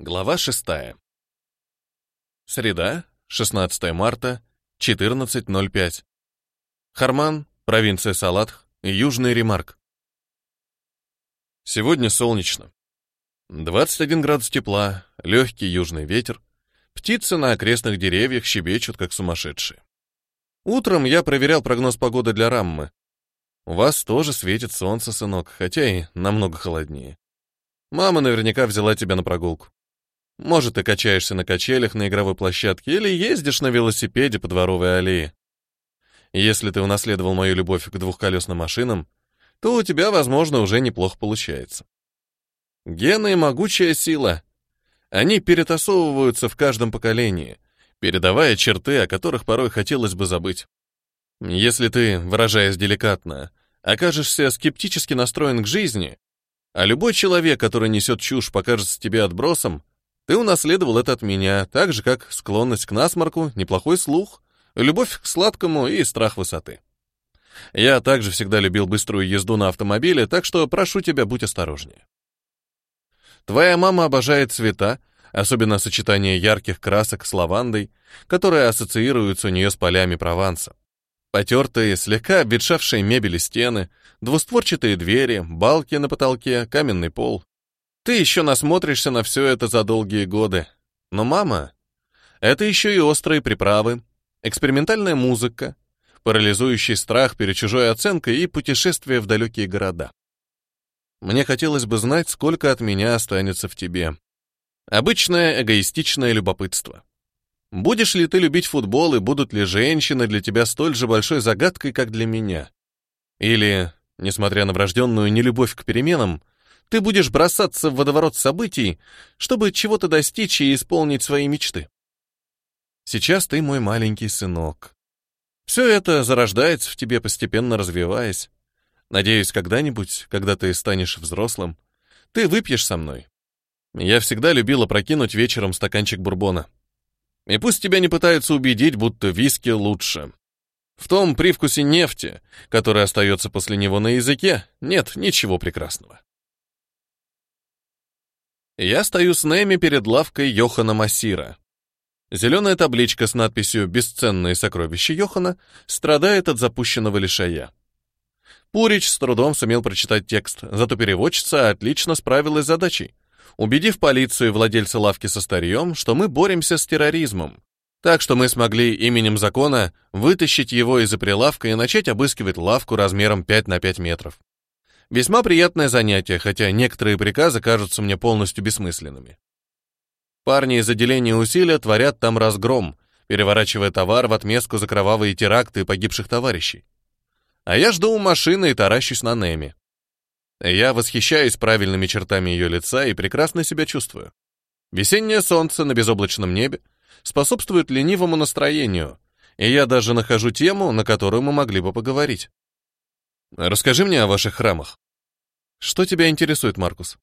Глава 6. Среда, 16 марта, 14.05. Харман, провинция Салатх, Южный Ремарк. Сегодня солнечно. 21 градус тепла, легкий южный ветер. Птицы на окрестных деревьях щебечут, как сумасшедшие. Утром я проверял прогноз погоды для Раммы. У вас тоже светит солнце, сынок, хотя и намного холоднее. Мама наверняка взяла тебя на прогулку. Может, ты качаешься на качелях на игровой площадке или ездишь на велосипеде по дворовой аллее. Если ты унаследовал мою любовь к двухколесным машинам, то у тебя, возможно, уже неплохо получается. Гены — могучая сила. Они перетасовываются в каждом поколении, передавая черты, о которых порой хотелось бы забыть. Если ты, выражаясь деликатно, окажешься скептически настроен к жизни, а любой человек, который несет чушь, покажется тебе отбросом, ты унаследовал это от меня, так же, как склонность к насморку, неплохой слух, любовь к сладкому и страх высоты. Я также всегда любил быструю езду на автомобиле, так что прошу тебя, будь осторожнее. Твоя мама обожает цвета, особенно сочетание ярких красок с лавандой, которые ассоциируются у нее с полями Прованса. Потертые, слегка обветшавшие мебели стены, двустворчатые двери, балки на потолке, каменный пол. Ты еще насмотришься на все это за долгие годы. Но, мама, это еще и острые приправы, экспериментальная музыка, парализующий страх перед чужой оценкой и путешествие в далекие города. Мне хотелось бы знать, сколько от меня останется в тебе. Обычное эгоистичное любопытство. Будешь ли ты любить футбол и будут ли женщины для тебя столь же большой загадкой, как для меня? Или, несмотря на врожденную нелюбовь к переменам, ты будешь бросаться в водоворот событий, чтобы чего-то достичь и исполнить свои мечты. Сейчас ты мой маленький сынок. Все это зарождается в тебе, постепенно развиваясь. Надеюсь, когда-нибудь, когда ты станешь взрослым, ты выпьешь со мной. Я всегда любила прокинуть вечером стаканчик бурбона. И пусть тебя не пытаются убедить, будто виски лучше. В том привкусе нефти, который остается после него на языке, нет ничего прекрасного. Я стою с Нэми перед лавкой Йохана Массира. Зеленая табличка с надписью «Бесценные сокровища Йохана» страдает от запущенного лишая. Пурич с трудом сумел прочитать текст, зато переводчица отлично справилась с задачей, убедив полицию и владельца лавки со старьем, что мы боремся с терроризмом. Так что мы смогли именем закона вытащить его из-за прилавка и начать обыскивать лавку размером 5 на 5 метров. Весьма приятное занятие, хотя некоторые приказы кажутся мне полностью бессмысленными. Парни из отделения усилия творят там разгром, переворачивая товар в отместку за кровавые теракты погибших товарищей. А я жду у машины и таращусь на Неми. Я восхищаюсь правильными чертами ее лица и прекрасно себя чувствую. Весеннее солнце на безоблачном небе способствует ленивому настроению, и я даже нахожу тему, на которую мы могли бы поговорить. Расскажи мне о ваших храмах. Что тебя интересует, Маркус?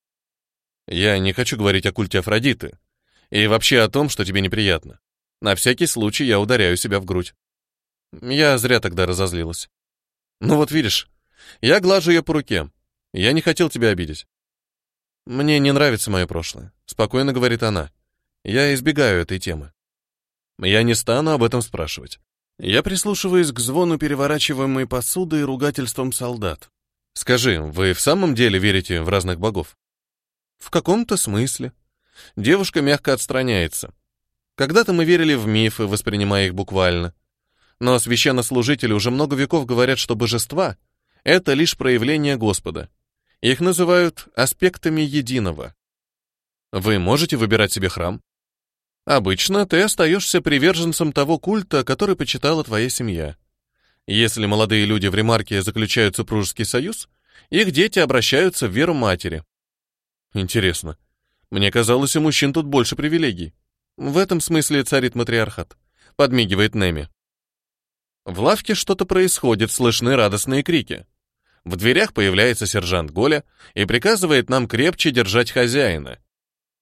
Я не хочу говорить о культе Афродиты и вообще о том, что тебе неприятно. На всякий случай я ударяю себя в грудь. Я зря тогда разозлилась. Ну вот видишь, я глажу ее по руке. Я не хотел тебя обидеть. Мне не нравится мое прошлое, спокойно говорит она. Я избегаю этой темы. Я не стану об этом спрашивать. Я прислушиваюсь к звону переворачиваемой посуды и ругательствам солдат. Скажи, вы в самом деле верите в разных богов? В каком-то смысле. Девушка мягко отстраняется. Когда-то мы верили в мифы, воспринимая их буквально. Но священнослужители уже много веков говорят, что божества — это лишь проявление Господа. Их называют аспектами единого. Вы можете выбирать себе храм? Обычно ты остаешься приверженцем того культа, который почитала твоя семья. Если молодые люди в ремарке заключают супружеский союз, их дети обращаются в веру матери. Интересно. Мне казалось, у мужчин тут больше привилегий. В этом смысле царит матриархат, подмигивает Неми. В лавке что-то происходит, слышны радостные крики. В дверях появляется сержант Голя и приказывает нам крепче держать хозяина,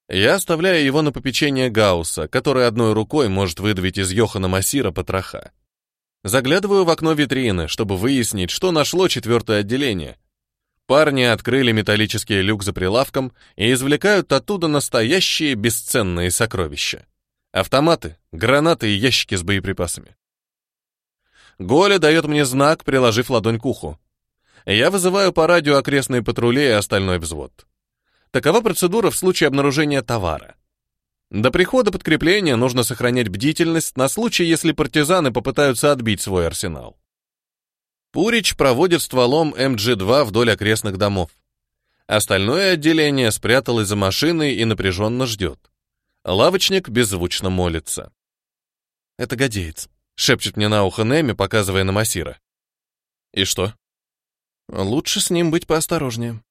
я оставляю его на попечение Гаусса, который одной рукой может выдавить из Йохана Массира потроха. Заглядываю в окно витрины, чтобы выяснить, что нашло четвертое отделение. Парни открыли металлический люк за прилавком и извлекают оттуда настоящие бесценные сокровища. Автоматы, гранаты и ящики с боеприпасами. Голя дает мне знак, приложив ладонь к уху. Я вызываю по радио окрестные патрули и остальной взвод. Такова процедура в случае обнаружения товара. До прихода подкрепления нужно сохранять бдительность на случай, если партизаны попытаются отбить свой арсенал. Пурич проводит стволом эм МГ-2 вдоль окрестных домов. Остальное отделение спряталось за машиной и напряженно ждет. Лавочник беззвучно молится. «Это гадеец», — шепчет мне на ухо Неми, показывая на массира. «И что?» «Лучше с ним быть поосторожнее»,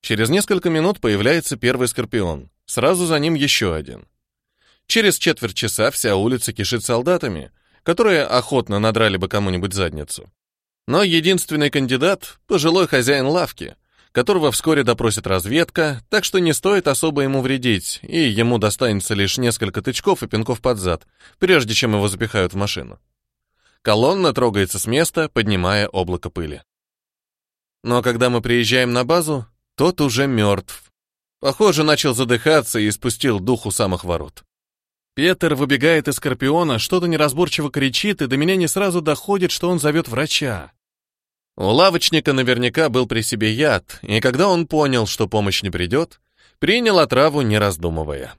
Через несколько минут появляется первый скорпион, сразу за ним еще один. Через четверть часа вся улица кишит солдатами, которые охотно надрали бы кому-нибудь задницу. Но единственный кандидат — пожилой хозяин лавки, которого вскоре допросит разведка, так что не стоит особо ему вредить, и ему достанется лишь несколько тычков и пинков под зад, прежде чем его запихают в машину. Колонна трогается с места, поднимая облако пыли. Но когда мы приезжаем на базу, тот уже мертв. Похоже, начал задыхаться и спустил дух у самых ворот. Петр выбегает из Скорпиона, что-то неразборчиво кричит, и до меня не сразу доходит, что он зовет врача. У лавочника наверняка был при себе яд, и когда он понял, что помощь не придет, принял отраву, не раздумывая.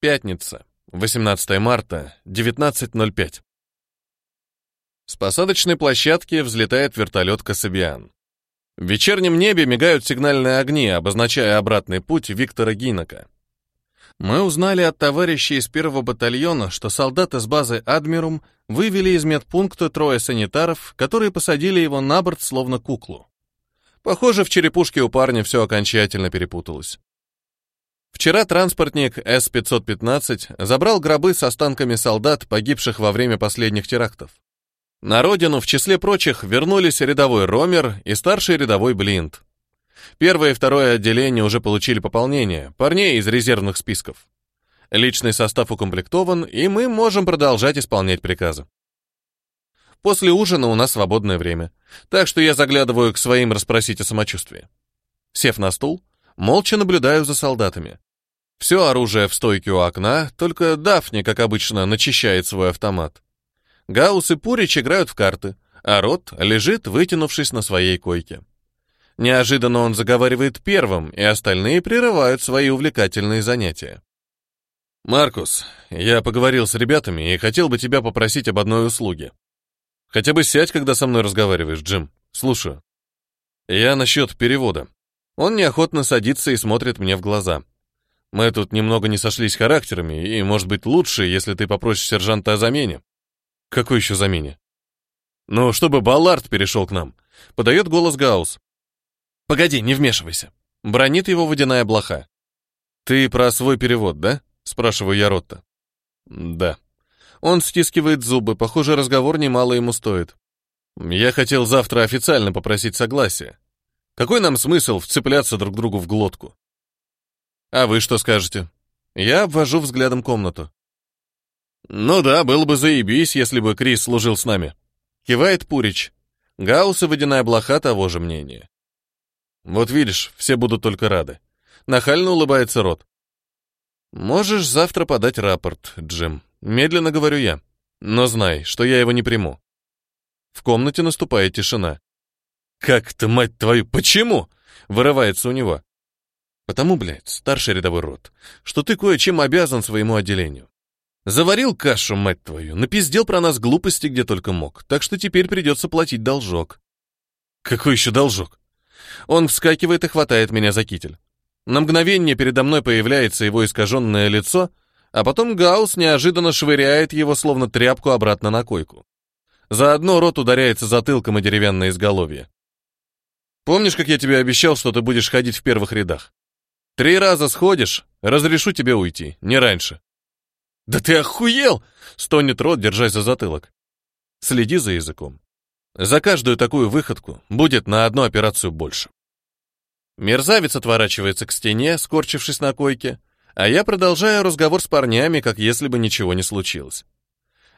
Пятница, 18 марта, 19.05. С посадочной площадки взлетает вертолет «Кассабиан». В вечернем небе мигают сигнальные огни, обозначая обратный путь Виктора Гинока. Мы узнали от товарищей из первого батальона, что солдаты с базы «Адмирум» вывели из медпункта трое санитаров, которые посадили его на борт словно куклу. Похоже, в черепушке у парня все окончательно перепуталось. Вчера транспортник С-515 забрал гробы с останками солдат, погибших во время последних терактов. На родину, в числе прочих, вернулись рядовой Ромер и старший рядовой Блинт. Первое и второе отделение уже получили пополнение, парней из резервных списков. Личный состав укомплектован, и мы можем продолжать исполнять приказы. После ужина у нас свободное время, так что я заглядываю к своим расспросить о самочувствии. Сев на стул, молча наблюдаю за солдатами. Все оружие в стойке у окна, только Дафни, как обычно, начищает свой автомат. Гаус и Пурич играют в карты, а Рот лежит, вытянувшись на своей койке. Неожиданно он заговаривает первым, и остальные прерывают свои увлекательные занятия. «Маркус, я поговорил с ребятами и хотел бы тебя попросить об одной услуге. Хотя бы сядь, когда со мной разговариваешь, Джим. Слушаю. Я насчет перевода. Он неохотно садится и смотрит мне в глаза. Мы тут немного не сошлись характерами, и, может быть, лучше, если ты попросишь сержанта о замене. Какой еще замене? Но чтобы Баллард перешел к нам, подает голос Гаус. Погоди, не вмешивайся. Бронит его водяная блоха. Ты про свой перевод, да? Спрашиваю я Ротта. Да. Он стискивает зубы, похоже, разговор немало ему стоит. Я хотел завтра официально попросить согласия. Какой нам смысл вцепляться друг другу в глотку? А вы что скажете? Я обвожу взглядом комнату. «Ну да, был бы заебись, если бы Крис служил с нами», — кивает Пурич. Гаусс и водяная блоха того же мнения. «Вот видишь, все будут только рады». Нахально улыбается Рот. «Можешь завтра подать рапорт, Джим. Медленно говорю я. Но знай, что я его не приму». В комнате наступает тишина. «Как ты, мать твою, почему?» — вырывается у него. «Потому, блядь, старший рядовой рот, что ты кое-чем обязан своему отделению. Заварил кашу, мать твою, напиздел про нас глупости где только мог, так что теперь придется платить должок. Какой еще должок? Он вскакивает и хватает меня за китель. На мгновение передо мной появляется его искаженное лицо, а потом Гаус неожиданно швыряет его, словно тряпку, обратно на койку. Заодно рот ударяется затылком и деревянное изголовье. Помнишь, как я тебе обещал, что ты будешь ходить в первых рядах? Три раза сходишь, разрешу тебе уйти, не раньше. «Да ты охуел!» — стонет рот, держась за затылок. Следи за языком. За каждую такую выходку будет на одну операцию больше. Мерзавец отворачивается к стене, скорчившись на койке, а я продолжаю разговор с парнями, как если бы ничего не случилось.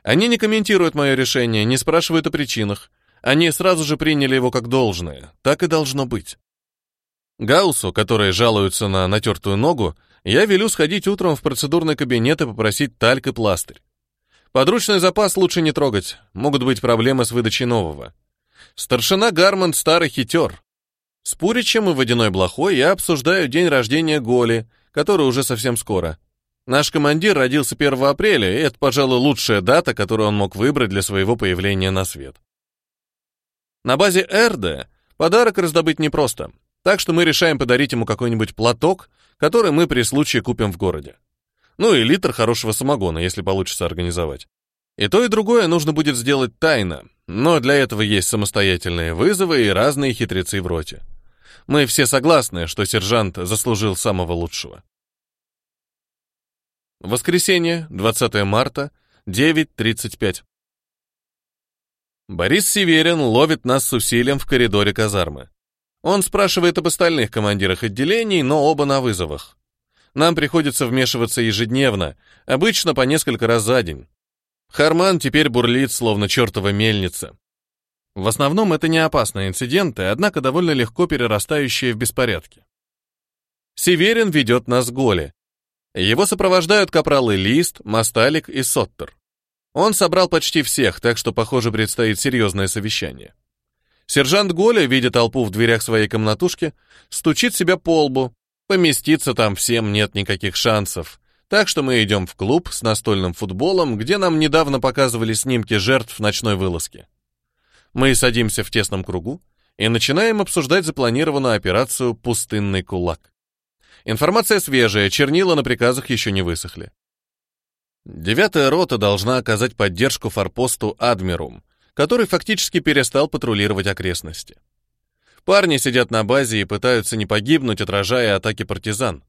Они не комментируют мое решение, не спрашивают о причинах. Они сразу же приняли его как должное. Так и должно быть. Гауссу, которые жалуются на натертую ногу, я велю сходить утром в процедурный кабинет и попросить тальк и пластырь. Подручный запас лучше не трогать, могут быть проблемы с выдачей нового. Старшина Гармонд старый хитер. С Пуричем и Водяной Блохой я обсуждаю день рождения Голи, который уже совсем скоро. Наш командир родился 1 апреля, и это, пожалуй, лучшая дата, которую он мог выбрать для своего появления на свет. На базе Эрде подарок раздобыть непросто, так что мы решаем подарить ему какой-нибудь платок который мы при случае купим в городе. Ну и литр хорошего самогона, если получится организовать. И то, и другое нужно будет сделать тайно, но для этого есть самостоятельные вызовы и разные хитрецы в роте. Мы все согласны, что сержант заслужил самого лучшего. Воскресенье, 20 марта, 9.35. Борис Северин ловит нас с усилием в коридоре казармы. Он спрашивает об остальных командирах отделений, но оба на вызовах. Нам приходится вмешиваться ежедневно, обычно по несколько раз за день. Харман теперь бурлит, словно чертова мельница. В основном это не опасные инциденты, однако довольно легко перерастающие в беспорядки. Северин ведет нас к голе. Его сопровождают капралы Лист, Масталик и Соттер. Он собрал почти всех, так что, похоже, предстоит серьезное совещание. Сержант Голя, видя толпу в дверях своей комнатушки, стучит себя по лбу. Поместиться там всем нет никаких шансов. Так что мы идем в клуб с настольным футболом, где нам недавно показывали снимки жертв ночной вылазки. Мы садимся в тесном кругу и начинаем обсуждать запланированную операцию «Пустынный кулак». Информация свежая, чернила на приказах еще не высохли. Девятая рота должна оказать поддержку форпосту «Адмирум», который фактически перестал патрулировать окрестности. Парни сидят на базе и пытаются не погибнуть, отражая атаки партизан.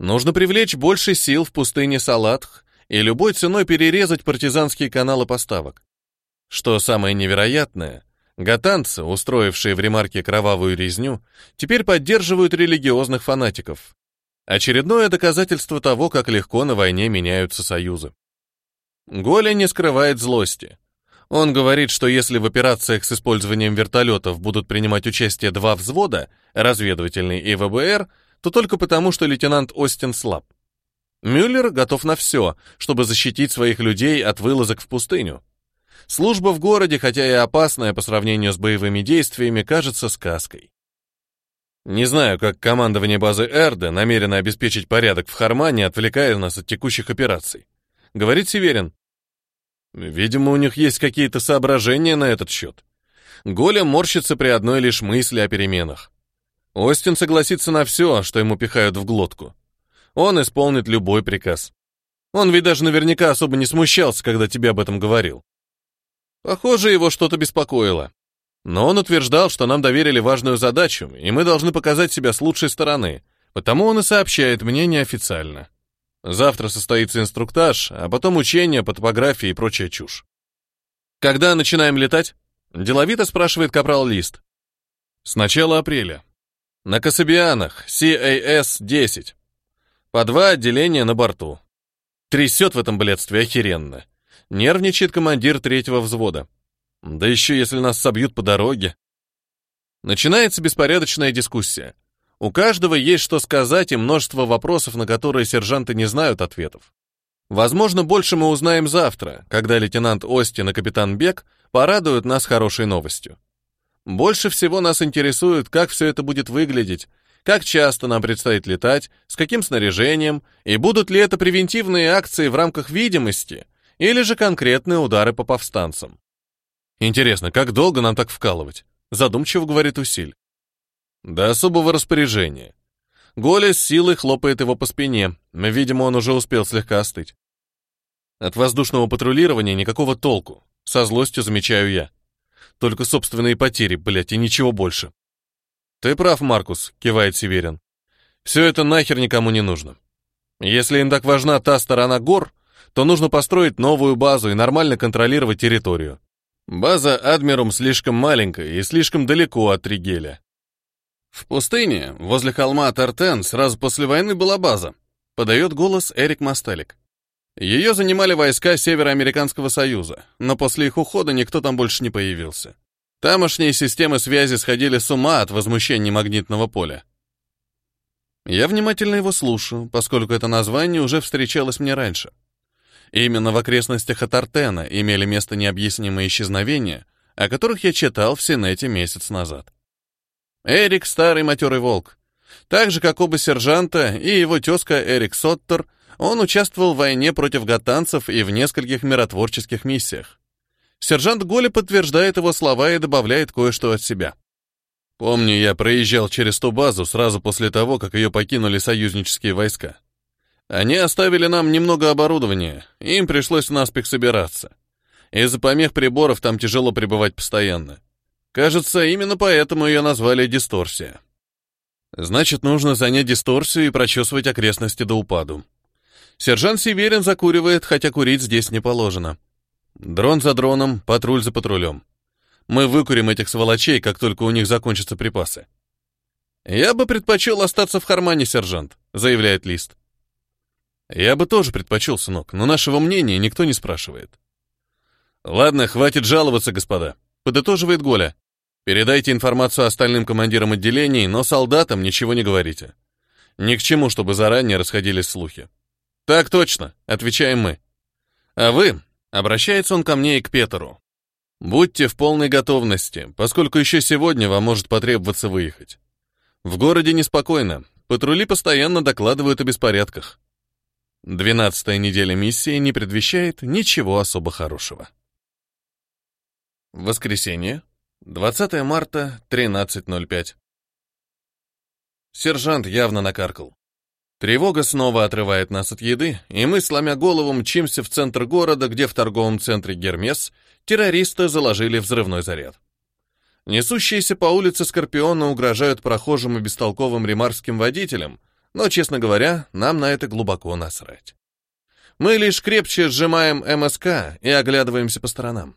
Нужно привлечь больше сил в пустыне Салатх и любой ценой перерезать партизанские каналы поставок. Что самое невероятное, гатанцы, устроившие в ремарке кровавую резню, теперь поддерживают религиозных фанатиков. Очередное доказательство того, как легко на войне меняются союзы. Голя не скрывает злости. Он говорит, что если в операциях с использованием вертолетов будут принимать участие два взвода, разведывательный и ВБР, то только потому, что лейтенант Остин слаб. Мюллер готов на все, чтобы защитить своих людей от вылазок в пустыню. Служба в городе, хотя и опасная по сравнению с боевыми действиями, кажется сказкой. Не знаю, как командование базы Эрде намерено обеспечить порядок в Хармане, отвлекая нас от текущих операций. Говорит Северин. Видимо, у них есть какие-то соображения на этот счет. Голя морщится при одной лишь мысли о переменах. Остин согласится на все, что ему пихают в глотку. Он исполнит любой приказ. Он ведь даже наверняка особо не смущался, когда тебе об этом говорил. Похоже, его что-то беспокоило. Но он утверждал, что нам доверили важную задачу, и мы должны показать себя с лучшей стороны, потому он и сообщает мне неофициально. Завтра состоится инструктаж, а потом учение по топографии и прочая чушь. Когда начинаем летать? Деловито спрашивает капрал Лист. С начала апреля. На Касабианах, CAS-10. По два отделения на борту. Трясет в этом бледстве охеренно. Нервничает командир третьего взвода. Да еще если нас собьют по дороге. Начинается беспорядочная дискуссия. У каждого есть что сказать и множество вопросов, на которые сержанты не знают ответов. Возможно, больше мы узнаем завтра, когда лейтенант Остин и капитан Бек порадуют нас хорошей новостью. Больше всего нас интересует, как все это будет выглядеть, как часто нам предстоит летать, с каким снаряжением, и будут ли это превентивные акции в рамках видимости или же конкретные удары по повстанцам. Интересно, как долго нам так вкалывать? Задумчиво говорит Усиль. До особого распоряжения. Голя с силой хлопает его по спине. Видимо, он уже успел слегка остыть. От воздушного патрулирования никакого толку. Со злостью замечаю я. Только собственные потери, блядь, и ничего больше. Ты прав, Маркус, кивает Северин. Все это нахер никому не нужно. Если им так важна та сторона гор, то нужно построить новую базу и нормально контролировать территорию. База Адмирум слишком маленькая и слишком далеко от Ригеля. В пустыне, возле холма Тартен, сразу после войны была база. Подает голос Эрик Мастелик. Ее занимали войска Североамериканского Союза, но после их ухода никто там больше не появился. Тамошние системы связи сходили с ума от возмущения магнитного поля. Я внимательно его слушаю, поскольку это название уже встречалось мне раньше. Именно в окрестностях Атартена имели место необъяснимые исчезновения, о которых я читал в Синете месяц назад. Эрик — старый матерый волк. Так же, как оба сержанта и его тезка Эрик Соттер, он участвовал в войне против гатанцев и в нескольких миротворческих миссиях. Сержант Голи подтверждает его слова и добавляет кое-что от себя. «Помню, я проезжал через ту базу сразу после того, как ее покинули союзнические войска. Они оставили нам немного оборудования, им пришлось наспех собираться. Из-за помех приборов там тяжело пребывать постоянно. Кажется, именно поэтому ее назвали дисторсия. Значит, нужно занять дисторсию и прочесывать окрестности до упаду. Сержант Северин закуривает, хотя курить здесь не положено. Дрон за дроном, патруль за патрулем. Мы выкурим этих сволочей, как только у них закончатся припасы. «Я бы предпочел остаться в кармане, сержант», — заявляет Лист. «Я бы тоже предпочел, сынок, но нашего мнения никто не спрашивает». «Ладно, хватит жаловаться, господа», — подытоживает Голя. Передайте информацию остальным командирам отделений, но солдатам ничего не говорите. Ни к чему, чтобы заранее расходились слухи. Так точно, отвечаем мы. А вы, обращается он ко мне и к Петру. Будьте в полной готовности, поскольку еще сегодня вам может потребоваться выехать. В городе неспокойно, патрули постоянно докладывают о беспорядках. Двенадцатая неделя миссии не предвещает ничего особо хорошего. Воскресенье, 20 марта, 13.05. Сержант явно накаркал. Тревога снова отрывает нас от еды, и мы, сломя голову, мчимся в центр города, где в торговом центре «Гермес» террористы заложили взрывной заряд. Несущиеся по улице «Скорпиона» угрожают прохожим и бестолковым ремарским водителям, но, честно говоря, нам на это глубоко насрать. Мы лишь крепче сжимаем МСК и оглядываемся по сторонам.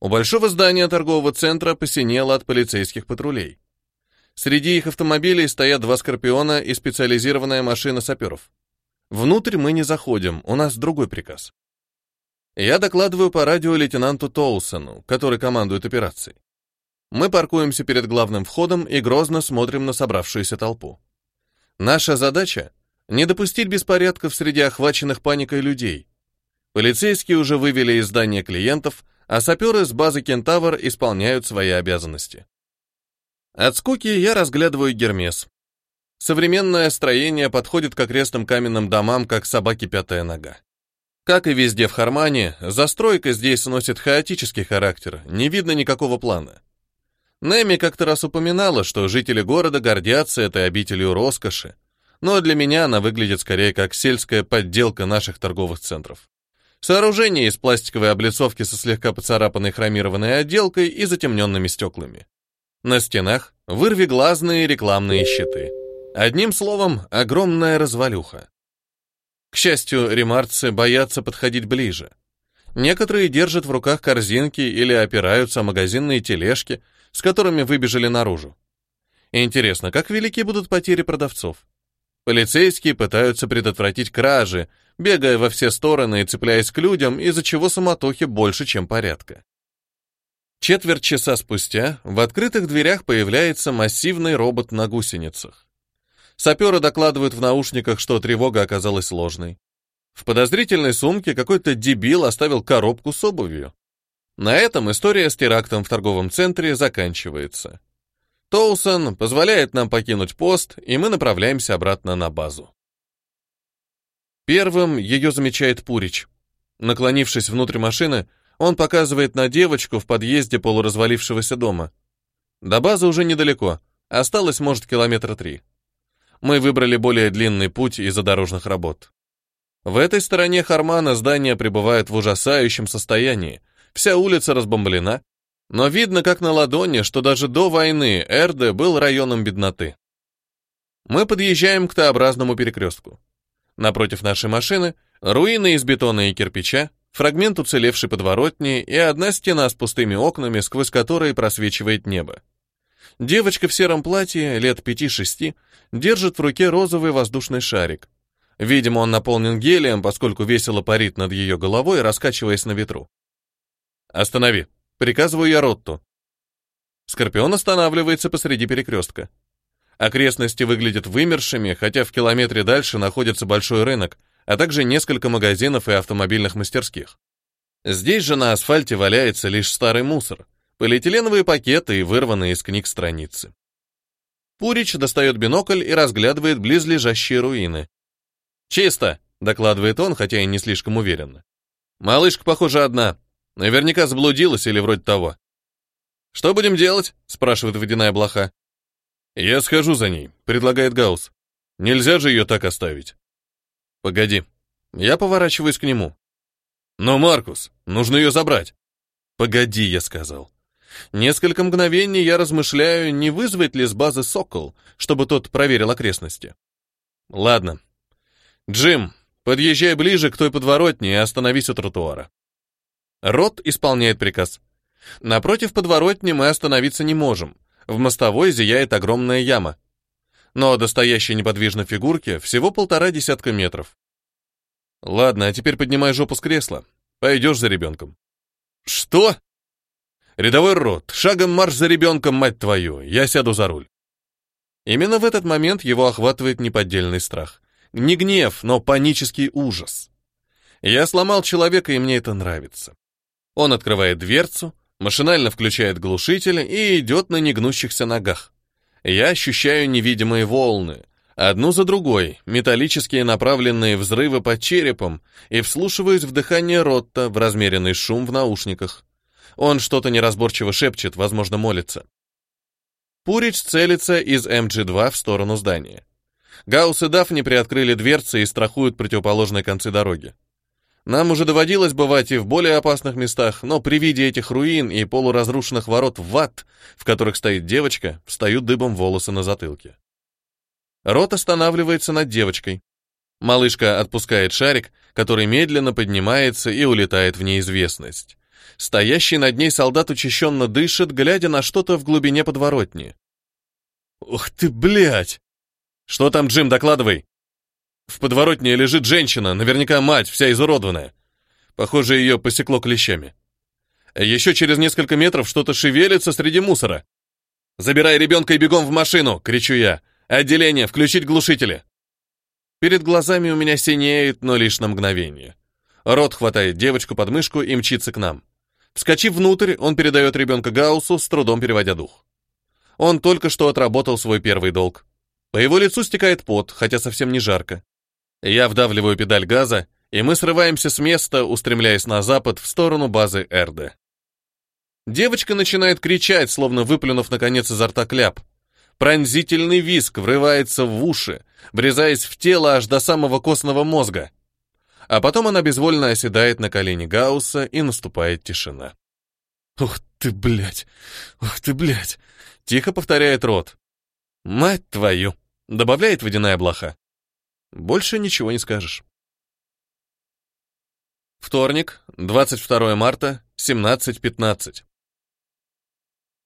У большого здания торгового центра посинело от полицейских патрулей. Среди их автомобилей стоят два «Скорпиона» и специализированная машина саперов. Внутрь мы не заходим, у нас другой приказ. Я докладываю по радио лейтенанту Толсону, который командует операцией. Мы паркуемся перед главным входом и грозно смотрим на собравшуюся толпу. Наша задача — не допустить беспорядков среди охваченных паникой людей. Полицейские уже вывели из здания клиентов — а саперы с базы «Кентавр» исполняют свои обязанности. От скуки я разглядываю Гермес. Современное строение подходит к окрестным каменным домам, как собаке пятая нога. Как и везде в Хармане, застройка здесь носит хаотический характер, не видно никакого плана. Нэми как-то раз упоминала, что жители города гордятся этой обителью роскоши, но для меня она выглядит скорее как сельская подделка наших торговых центров. Сооружение из пластиковой облицовки со слегка поцарапанной хромированной отделкой и затемненными стеклами. На стенах вырвиглазные рекламные щиты. Одним словом, огромная развалюха. К счастью, ремарцы боятся подходить ближе. Некоторые держат в руках корзинки или опираются о магазинные тележки, с которыми выбежали наружу. Интересно, как велики будут потери продавцов? Полицейские пытаются предотвратить кражи, бегая во все стороны и цепляясь к людям, из-за чего суматохи больше, чем порядка. Четверть часа спустя в открытых дверях появляется массивный робот на гусеницах. Саперы докладывают в наушниках, что тревога оказалась ложной. В подозрительной сумке какой-то дебил оставил коробку с обувью. На этом история с терактом в торговом центре заканчивается. Тоусон позволяет нам покинуть пост, и мы направляемся обратно на базу. Первым ее замечает Пурич. Наклонившись внутрь машины, он показывает на девочку в подъезде полуразвалившегося дома. До базы уже недалеко, осталось, может, километра три. Мы выбрали более длинный путь из-за дорожных работ. В этой стороне Хармана здание пребывает в ужасающем состоянии. Вся улица разбомблена, но видно как на ладони, что даже до войны Эрде был районом бедноты. Мы подъезжаем к Т-образному перекрестку. Напротив нашей машины — руины из бетона и кирпича, фрагмент уцелевшей подворотни и одна стена с пустыми окнами, сквозь которые просвечивает небо. Девочка в сером платье, лет пяти-шести, держит в руке розовый воздушный шарик. Видимо, он наполнен гелием, поскольку весело парит над ее головой, раскачиваясь на ветру. «Останови!» — приказываю я Ротту. Скорпион останавливается посреди перекрестка. Окрестности выглядят вымершими, хотя в километре дальше находится большой рынок, а также несколько магазинов и автомобильных мастерских. Здесь же на асфальте валяется лишь старый мусор, полиэтиленовые пакеты и вырванные из книг страницы. Пурич достает бинокль и разглядывает близлежащие руины. «Чисто!» — докладывает он, хотя и не слишком уверенно. «Малышка, похоже, одна. Наверняка заблудилась или вроде того». «Что будем делать?» — спрашивает водяная блоха. «Я схожу за ней», — предлагает Гаус. «Нельзя же ее так оставить». «Погоди». Я поворачиваюсь к нему. «Но, Маркус, нужно ее забрать». «Погоди», — я сказал. Несколько мгновений я размышляю, не вызвать ли с базы «Сокол», чтобы тот проверил окрестности. «Ладно. Джим, подъезжай ближе к той подворотне и остановись у тротуара». Рот исполняет приказ. Напротив подворотни мы остановиться не можем — в мостовой зияет огромная яма. Но до неподвижной фигурке всего полтора десятка метров. Ладно, а теперь поднимай жопу с кресла. Пойдешь за ребенком. Что? Рядовой рот, шагом марш за ребенком, мать твою, я сяду за руль. Именно в этот момент его охватывает неподдельный страх. Не гнев, но панический ужас. Я сломал человека, и мне это нравится. Он открывает дверцу, машинально включает глушитель и идет на негнущихся ногах. Я ощущаю невидимые волны, одну за другой, металлические направленные взрывы под черепом, и вслушиваюсь в дыхание Ротта в размеренный шум в наушниках. Он что-то неразборчиво шепчет, возможно, молится. Пурич целится из МГ-2 в сторону здания. Гаусс и Дафни приоткрыли дверцы и страхуют противоположные концы дороги. Нам уже доводилось бывать и в более опасных местах, но при виде этих руин и полуразрушенных ворот в ад, в которых стоит девочка, встают дыбом волосы на затылке. Рот останавливается над девочкой. Малышка отпускает шарик, который медленно поднимается и улетает в неизвестность. Стоящий над ней солдат учащенно дышит, глядя на что-то в глубине подворотни. «Ух ты, блядь!» «Что там, Джим, докладывай!» В подворотне лежит женщина, наверняка мать, вся изуродованная. Похоже, ее посекло клещами. Еще через несколько метров что-то шевелится среди мусора. «Забирай ребенка и бегом в машину!» — кричу я. «Отделение! Включить глушители!» Перед глазами у меня синеет, но лишь на мгновение. Рот хватает девочку под мышку и мчится к нам. Вскочив внутрь, он передает ребенка Гауссу, с трудом переводя дух. Он только что отработал свой первый долг. По его лицу стекает пот, хотя совсем не жарко. Я вдавливаю педаль газа, и мы срываемся с места, устремляясь на запад в сторону базы Эрды. Девочка начинает кричать, словно выплюнув наконец изо рта кляп. Пронзительный виск врывается в уши, врезаясь в тело аж до самого костного мозга. А потом она безвольно оседает на колени Гаусса, и наступает тишина. «Ух ты, блядь! Ух ты, блядь!» — тихо повторяет Рот. «Мать твою!» — добавляет водяная блоха. Больше ничего не скажешь. Вторник, 22 марта, 17.15.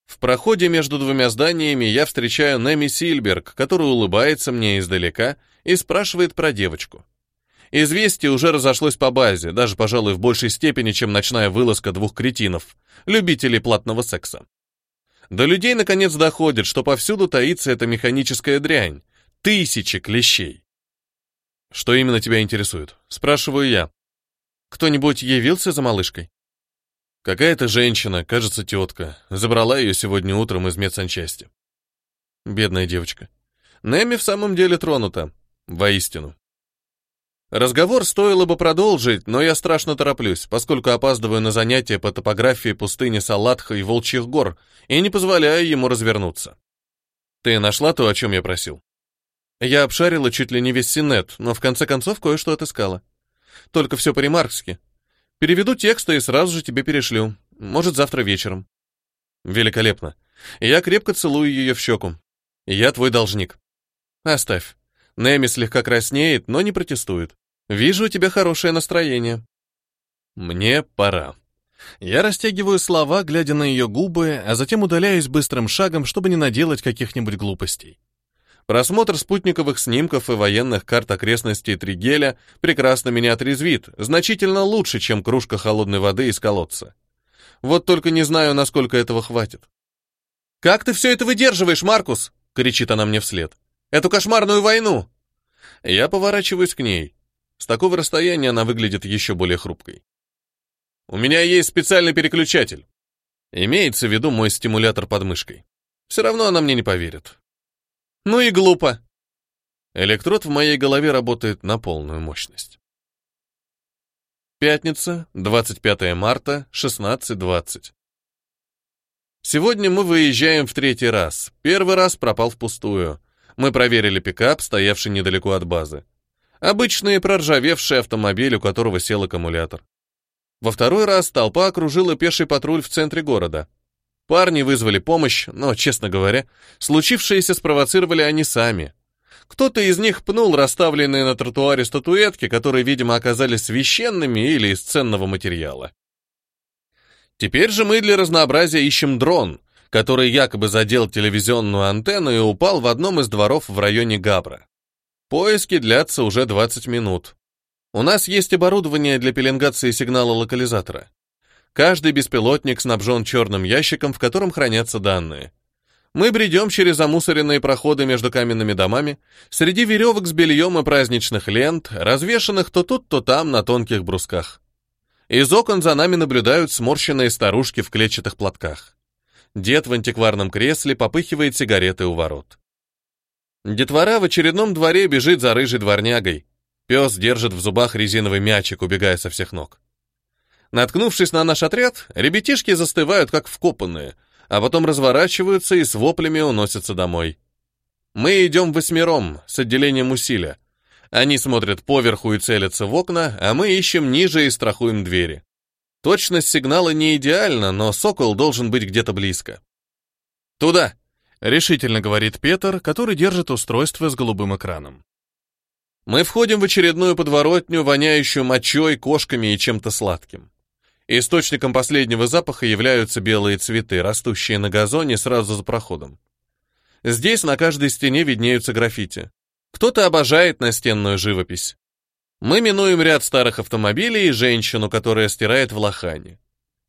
В проходе между двумя зданиями я встречаю Неми Сильберг, которая улыбается мне издалека и спрашивает про девочку. Известие уже разошлось по базе, даже, пожалуй, в большей степени, чем ночная вылазка двух кретинов, любителей платного секса. До людей наконец доходит, что повсюду таится эта механическая дрянь, тысячи клещей. Что именно тебя интересует? Спрашиваю я. Кто-нибудь явился за малышкой? Какая-то женщина, кажется, тетка, забрала ее сегодня утром из медсанчасти. Бедная девочка. Неми в самом деле тронута. Воистину. Разговор стоило бы продолжить, но я страшно тороплюсь, поскольку опаздываю на занятия по топографии пустыни Салатха и Волчьих гор и не позволяю ему развернуться. Ты нашла то, о чем я просил? Я обшарила чуть ли не весь Синет, но в конце концов кое-что отыскала. Только все по-ремаркски. Переведу тексты и сразу же тебе перешлю. Может, завтра вечером. Великолепно. Я крепко целую ее в щеку. Я твой должник. Оставь. Неми слегка краснеет, но не протестует. Вижу у тебя хорошее настроение. Мне пора. Я растягиваю слова, глядя на ее губы, а затем удаляюсь быстрым шагом, чтобы не наделать каких-нибудь глупостей. Просмотр спутниковых снимков и военных карт окрестностей Тригеля прекрасно меня отрезвит, значительно лучше, чем кружка холодной воды из колодца. Вот только не знаю, насколько этого хватит. «Как ты все это выдерживаешь, Маркус?» — кричит она мне вслед. «Эту кошмарную войну!» Я поворачиваюсь к ней. С такого расстояния она выглядит еще более хрупкой. «У меня есть специальный переключатель. Имеется в виду мой стимулятор под мышкой. Все равно она мне не поверит. Ну и глупо. Электрод в моей голове работает на полную мощность. Пятница, 25 марта, 16.20. Сегодня мы выезжаем в третий раз. Первый раз пропал впустую. Мы проверили пикап, стоявший недалеко от базы. Обычный проржавевший автомобиль, у которого сел аккумулятор. Во второй раз толпа окружила пеший патруль в центре города. Парни вызвали помощь, но, честно говоря, случившееся спровоцировали они сами. Кто-то из них пнул расставленные на тротуаре статуэтки, которые, видимо, оказались священными или из ценного материала. Теперь же мы для разнообразия ищем дрон, который якобы задел телевизионную антенну и упал в одном из дворов в районе Габра. Поиски длятся уже 20 минут. У нас есть оборудование для пеленгации сигнала локализатора. Каждый беспилотник снабжен черным ящиком, в котором хранятся данные. Мы бредем через замусоренные проходы между каменными домами, среди веревок с бельем и праздничных лент, развешанных то тут, то там на тонких брусках. Из окон за нами наблюдают сморщенные старушки в клетчатых платках. Дед в антикварном кресле попыхивает сигареты у ворот. Детвора в очередном дворе бежит за рыжей дворнягой. Пес держит в зубах резиновый мячик, убегая со всех ног. Наткнувшись на наш отряд, ребятишки застывают, как вкопанные, а потом разворачиваются и с воплями уносятся домой. Мы идем восьмером, с отделением усилия. Они смотрят поверху и целятся в окна, а мы ищем ниже и страхуем двери. Точность сигнала не идеальна, но «Сокол» должен быть где-то близко. «Туда!» — решительно говорит Петр, который держит устройство с голубым экраном. Мы входим в очередную подворотню, воняющую мочой, кошками и чем-то сладким. Источником последнего запаха являются белые цветы, растущие на газоне сразу за проходом. Здесь на каждой стене виднеются граффити. Кто-то обожает настенную живопись. Мы минуем ряд старых автомобилей и женщину, которая стирает в лохане.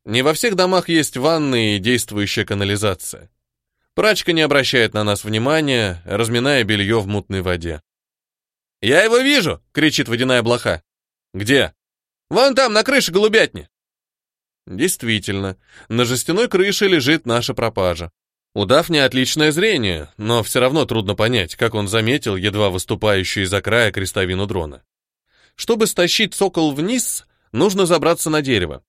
Не во всех домах есть ванны и действующая канализация. Прачка не обращает на нас внимания, разминая белье в мутной воде. «Я его вижу!» — кричит водяная блоха. «Где?» «Вон там, на крыше голубятни!» Действительно, на жестяной крыше лежит наша пропажа. У Дафни отличное зрение, но все равно трудно понять, как он заметил едва выступающую из-за края крестовину дрона. Чтобы стащить сокол вниз, нужно забраться на дерево.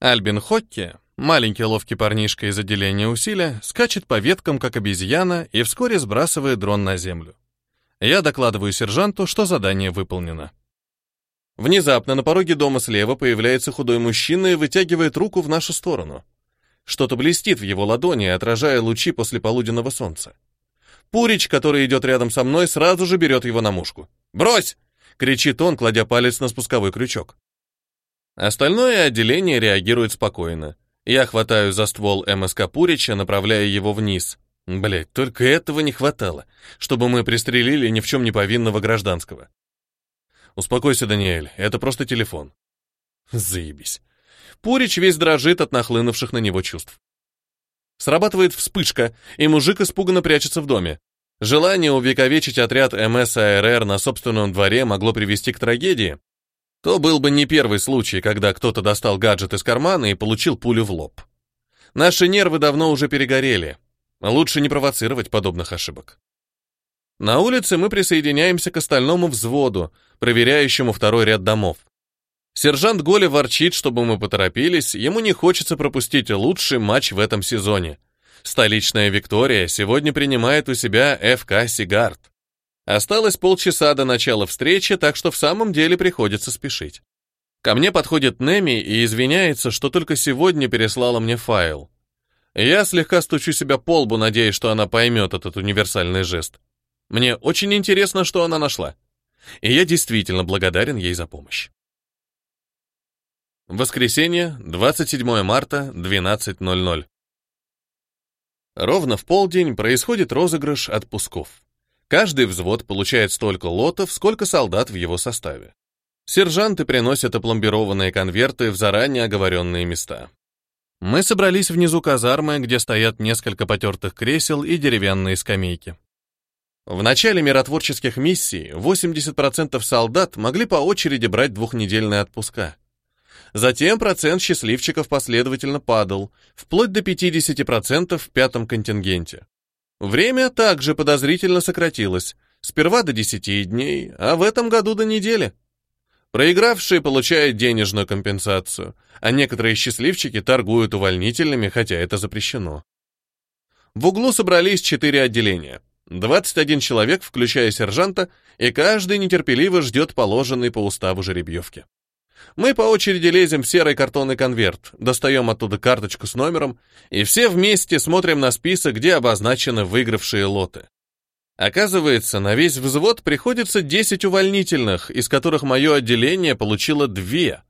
Альбин Хокке, маленький ловкий парнишка из отделения усилия, скачет по веткам, как обезьяна, и вскоре сбрасывает дрон на землю. Я докладываю сержанту, что задание выполнено. Внезапно на пороге дома слева появляется худой мужчина и вытягивает руку в нашу сторону. Что-то блестит в его ладони, отражая лучи после полуденного солнца. Пурич, который идет рядом со мной, сразу же берет его на мушку. «Брось!» — кричит он, кладя палец на спусковой крючок. Остальное отделение реагирует спокойно. Я хватаю за ствол МСК Пурича, направляя его вниз. Блять, только этого не хватало, чтобы мы пристрелили ни в чем не повинного гражданского. Успокойся, Даниэль, это просто телефон. Заебись. Пурич весь дрожит от нахлынувших на него чувств. Срабатывает вспышка, и мужик испуганно прячется в доме. Желание увековечить отряд МСАРР на собственном дворе могло привести к трагедии. То был бы не первый случай, когда кто-то достал гаджет из кармана и получил пулю в лоб. Наши нервы давно уже перегорели. Лучше не провоцировать подобных ошибок. На улице мы присоединяемся к остальному взводу, проверяющему второй ряд домов. Сержант Голи ворчит, чтобы мы поторопились, ему не хочется пропустить лучший матч в этом сезоне. Столичная Виктория сегодня принимает у себя ФК «Сигард». Осталось полчаса до начала встречи, так что в самом деле приходится спешить. Ко мне подходит Неми и извиняется, что только сегодня переслала мне файл. Я слегка стучу себя по лбу, надеясь, что она поймет этот универсальный жест. Мне очень интересно, что она нашла и я действительно благодарен ей за помощь. Воскресенье, 27 марта, 12.00. Ровно в полдень происходит розыгрыш отпусков. Каждый взвод получает столько лотов, сколько солдат в его составе. Сержанты приносят опломбированные конверты в заранее оговоренные места. Мы собрались внизу казармы, где стоят несколько потертых кресел и деревянные скамейки. В начале миротворческих миссий 80% солдат могли по очереди брать двухнедельные отпуска. Затем процент счастливчиков последовательно падал, вплоть до 50% в пятом контингенте. Время также подозрительно сократилось, сперва до 10 дней, а в этом году до недели. Проигравшие получают денежную компенсацию, а некоторые счастливчики торгуют увольнительными, хотя это запрещено. В углу собрались четыре отделения – 21 человек, включая сержанта, и каждый нетерпеливо ждет положенный по уставу жеребьевки. Мы по очереди лезем в серый картонный конверт, достаем оттуда карточку с номером, и все вместе смотрим на список, где обозначены выигравшие лоты. Оказывается, на весь взвод приходится 10 увольнительных, из которых мое отделение получило 2.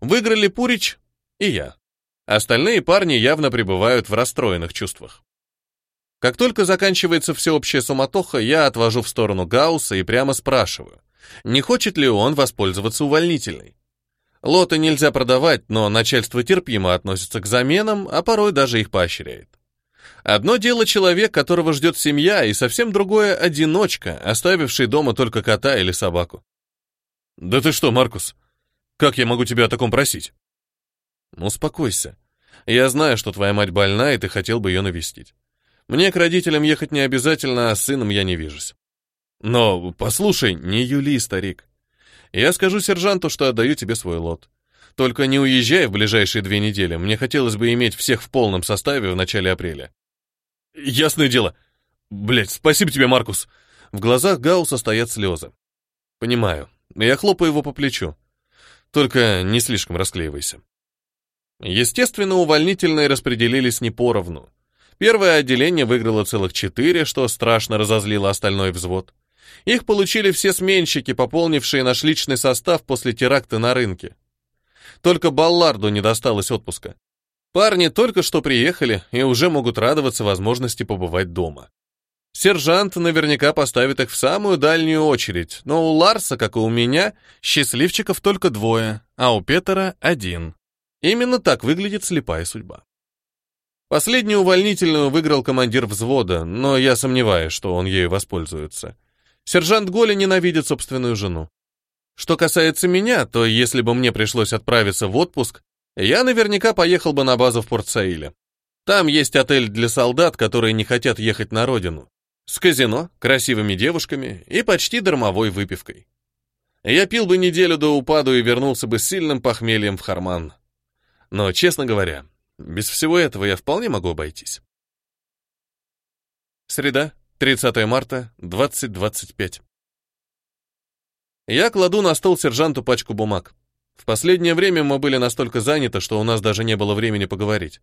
Выиграли Пурич и я. Остальные парни явно пребывают в расстроенных чувствах. Как только заканчивается всеобщая суматоха, я отвожу в сторону Гаусса и прямо спрашиваю, не хочет ли он воспользоваться увольнительной. Лоты нельзя продавать, но начальство терпимо относится к заменам, а порой даже их поощряет. Одно дело человек, которого ждет семья, и совсем другое – одиночка, оставивший дома только кота или собаку. «Да ты что, Маркус? Как я могу тебя о таком просить?» «Успокойся. Я знаю, что твоя мать больна, и ты хотел бы ее навестить. Мне к родителям ехать не обязательно, а с сыном я не вижусь. Но послушай, не юли, старик. Я скажу сержанту, что отдаю тебе свой лот. Только не уезжай в ближайшие две недели. Мне хотелось бы иметь всех в полном составе в начале апреля. Ясное дело. Блять, спасибо тебе, Маркус. В глазах Гауса стоят слезы. Понимаю. Я хлопаю его по плечу. Только не слишком расклеивайся. Естественно, увольнительные распределились не поровну. Первое отделение выиграло целых четыре, что страшно разозлило остальной взвод. Их получили все сменщики, пополнившие наш личный состав после теракта на рынке. Только Балларду не досталось отпуска. Парни только что приехали и уже могут радоваться возможности побывать дома. Сержант наверняка поставит их в самую дальнюю очередь, но у Ларса, как и у меня, счастливчиков только двое, а у Петера один. Именно так выглядит слепая судьба. Последнюю увольнительную выиграл командир взвода, но я сомневаюсь, что он ею воспользуется. Сержант Голи ненавидит собственную жену. Что касается меня, то если бы мне пришлось отправиться в отпуск, я наверняка поехал бы на базу в Порт-Саиле. Там есть отель для солдат, которые не хотят ехать на родину. С казино, красивыми девушками и почти дармовой выпивкой. Я пил бы неделю до упаду и вернулся бы с сильным похмельем в Харман. Но, честно говоря, без всего этого я вполне могу обойтись. Среда, 30 марта, 20.25. Я кладу на стол сержанту пачку бумаг. В последнее время мы были настолько заняты, что у нас даже не было времени поговорить.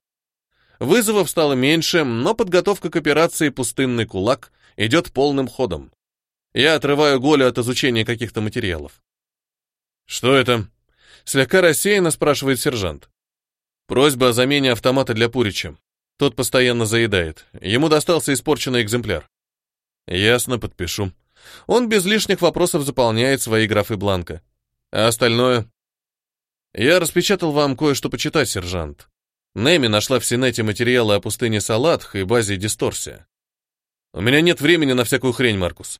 Вызовов стало меньше, но подготовка к операции «Пустынный кулак» идет полным ходом. Я отрываю Голю от изучения каких-то материалов. «Что это?» — слегка рассеянно спрашивает сержант. Просьба о замене автомата для Пурича. Тот постоянно заедает. Ему достался испорченный экземпляр. Ясно, подпишу. Он без лишних вопросов заполняет свои графы бланка. А остальное? Я распечатал вам кое-что почитать, сержант. Нэми нашла в Синете материалы о пустыне Салатх и базе Дисторсия. У меня нет времени на всякую хрень, Маркус.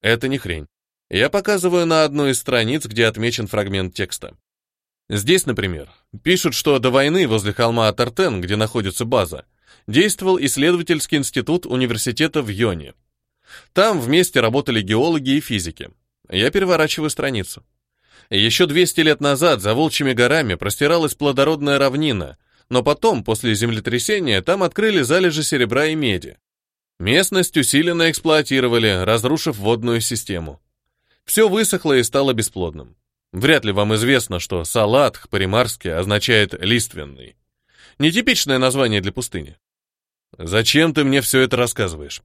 Это не хрень. Я показываю на одну из страниц, где отмечен фрагмент текста. Здесь, например, пишут, что до войны возле холма Атартен, где находится база, действовал исследовательский институт университета в Йоне. Там вместе работали геологи и физики. Я переворачиваю страницу. Еще 200 лет назад за Волчьими горами простиралась плодородная равнина, но потом, после землетрясения, там открыли залежи серебра и меди. Местность усиленно эксплуатировали, разрушив водную систему. Все высохло и стало бесплодным. Вряд ли вам известно, что салат по-римарски означает «лиственный». Нетипичное название для пустыни. Зачем ты мне все это рассказываешь?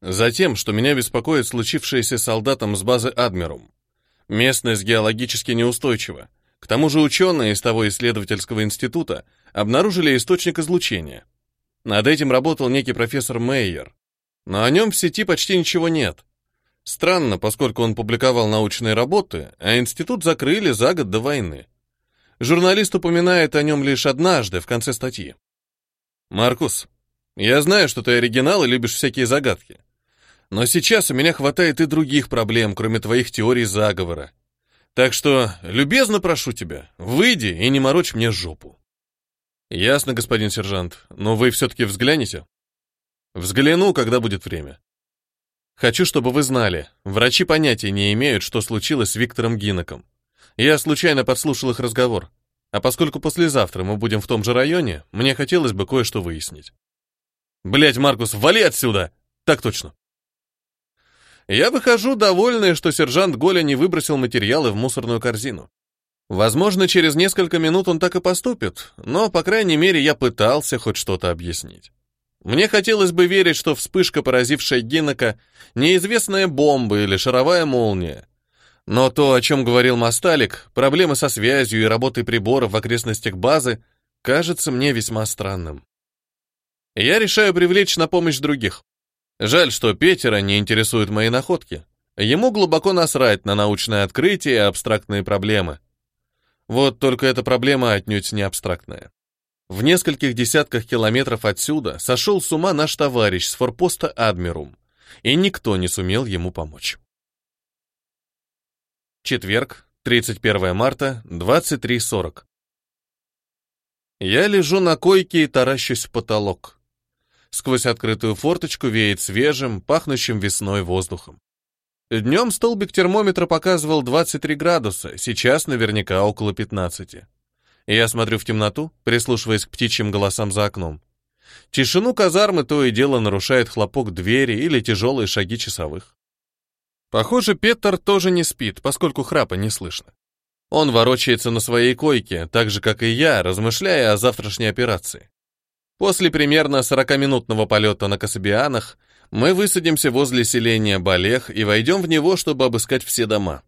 Затем, что меня беспокоит случившееся солдатом с базы Адмирум. Местность геологически неустойчива. К тому же ученые из того исследовательского института обнаружили источник излучения. Над этим работал некий профессор Мейер. Но о нем в сети почти ничего нет. Странно, поскольку он публиковал научные работы, а институт закрыли за год до войны. Журналист упоминает о нем лишь однажды, в конце статьи. «Маркус, я знаю, что ты оригинал и любишь всякие загадки. Но сейчас у меня хватает и других проблем, кроме твоих теорий заговора. Так что, любезно прошу тебя, выйди и не морочь мне жопу». «Ясно, господин сержант, но вы все-таки взгляните?» «Взгляну, когда будет время. Хочу, чтобы вы знали, врачи понятия не имеют, что случилось с Виктором Гиноком. Я случайно подслушал их разговор. А поскольку послезавтра мы будем в том же районе, мне хотелось бы кое-что выяснить. Блять, Маркус, вали отсюда! Так точно. Я выхожу, довольный, что сержант Голя не выбросил материалы в мусорную корзину. Возможно, через несколько минут он так и поступит, но, по крайней мере, я пытался хоть что-то объяснить. Мне хотелось бы верить, что вспышка, поразившая Гиннека, неизвестная бомба или шаровая молния. Но то, о чем говорил Масталик, проблемы со связью и работой приборов в окрестностях базы, кажется мне весьма странным. Я решаю привлечь на помощь других. Жаль, что Петера не интересуют мои находки. Ему глубоко насрать на научное открытие и абстрактные проблемы. Вот только эта проблема отнюдь не абстрактная. В нескольких десятках километров отсюда сошел с ума наш товарищ с форпоста Адмирум, и никто не сумел ему помочь. Четверг, 31 марта, 23.40. Я лежу на койке и таращусь в потолок. Сквозь открытую форточку веет свежим, пахнущим весной воздухом. Днем столбик термометра показывал 23 градуса, сейчас наверняка около 15. И Я смотрю в темноту, прислушиваясь к птичьим голосам за окном. Тишину казармы то и дело нарушает хлопок двери или тяжелые шаги часовых. Похоже, Петр тоже не спит, поскольку храпа не слышно. Он ворочается на своей койке, так же, как и я, размышляя о завтрашней операции. После примерно 40-минутного полета на Касабианах мы высадимся возле селения Балех и войдем в него, чтобы обыскать все дома.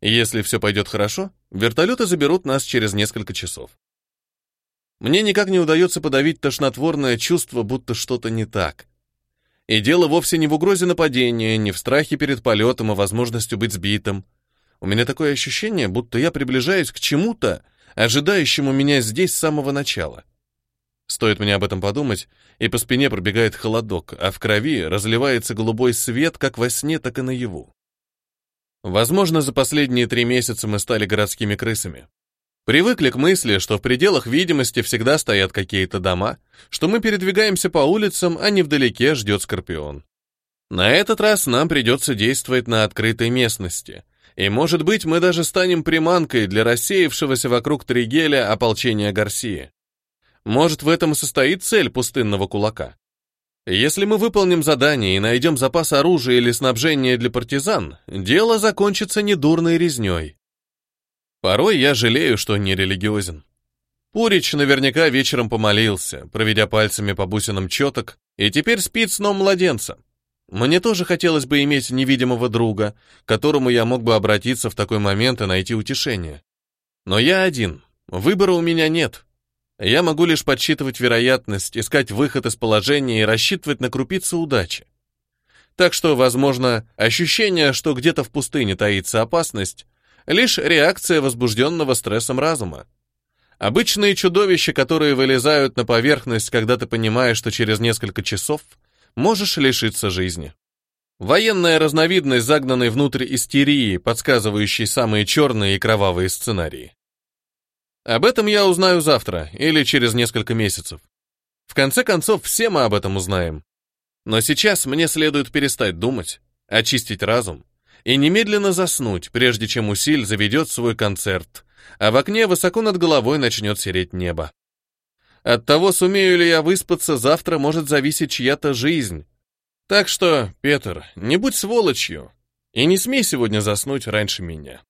Если все пойдет хорошо, вертолеты заберут нас через несколько часов. Мне никак не удается подавить тошнотворное чувство, будто что-то не так. И дело вовсе не в угрозе нападения, не в страхе перед полетом и а возможностью быть сбитым. У меня такое ощущение, будто я приближаюсь к чему-то, ожидающему меня здесь с самого начала. Стоит мне об этом подумать, и по спине пробегает холодок, а в крови разливается голубой свет как во сне, так и наяву. Возможно, за последние три месяца мы стали городскими крысами. Привыкли к мысли, что в пределах видимости всегда стоят какие-то дома, что мы передвигаемся по улицам, а невдалеке ждет скорпион. На этот раз нам придется действовать на открытой местности, и, может быть, мы даже станем приманкой для рассеявшегося вокруг Тригеля ополчения Гарсии. Может, в этом и состоит цель пустынного кулака. Если мы выполним задание и найдем запас оружия или снабжения для партизан, дело закончится недурной резней. Порой я жалею, что не религиозен. Пурич наверняка вечером помолился, проведя пальцами по бусинам четок, и теперь спит сном младенца. Мне тоже хотелось бы иметь невидимого друга, к которому я мог бы обратиться в такой момент и найти утешение. Но я один, выбора у меня нет. Я могу лишь подсчитывать вероятность, искать выход из положения и рассчитывать на крупицу удачи. Так что, возможно, ощущение, что где-то в пустыне таится опасность, лишь реакция возбужденного стрессом разума. Обычные чудовища, которые вылезают на поверхность, когда ты понимаешь, что через несколько часов можешь лишиться жизни. Военная разновидность, загнанной внутрь истерии, подсказывающей самые черные и кровавые сценарии. Об этом я узнаю завтра или через несколько месяцев. В конце концов, все мы об этом узнаем. Но сейчас мне следует перестать думать, очистить разум и немедленно заснуть, прежде чем Усиль заведет свой концерт, а в окне высоко над головой начнет сереть небо. От того, сумею ли я выспаться, завтра может зависеть чья-то жизнь. Так что, Петр, не будь сволочью и не смей сегодня заснуть раньше меня.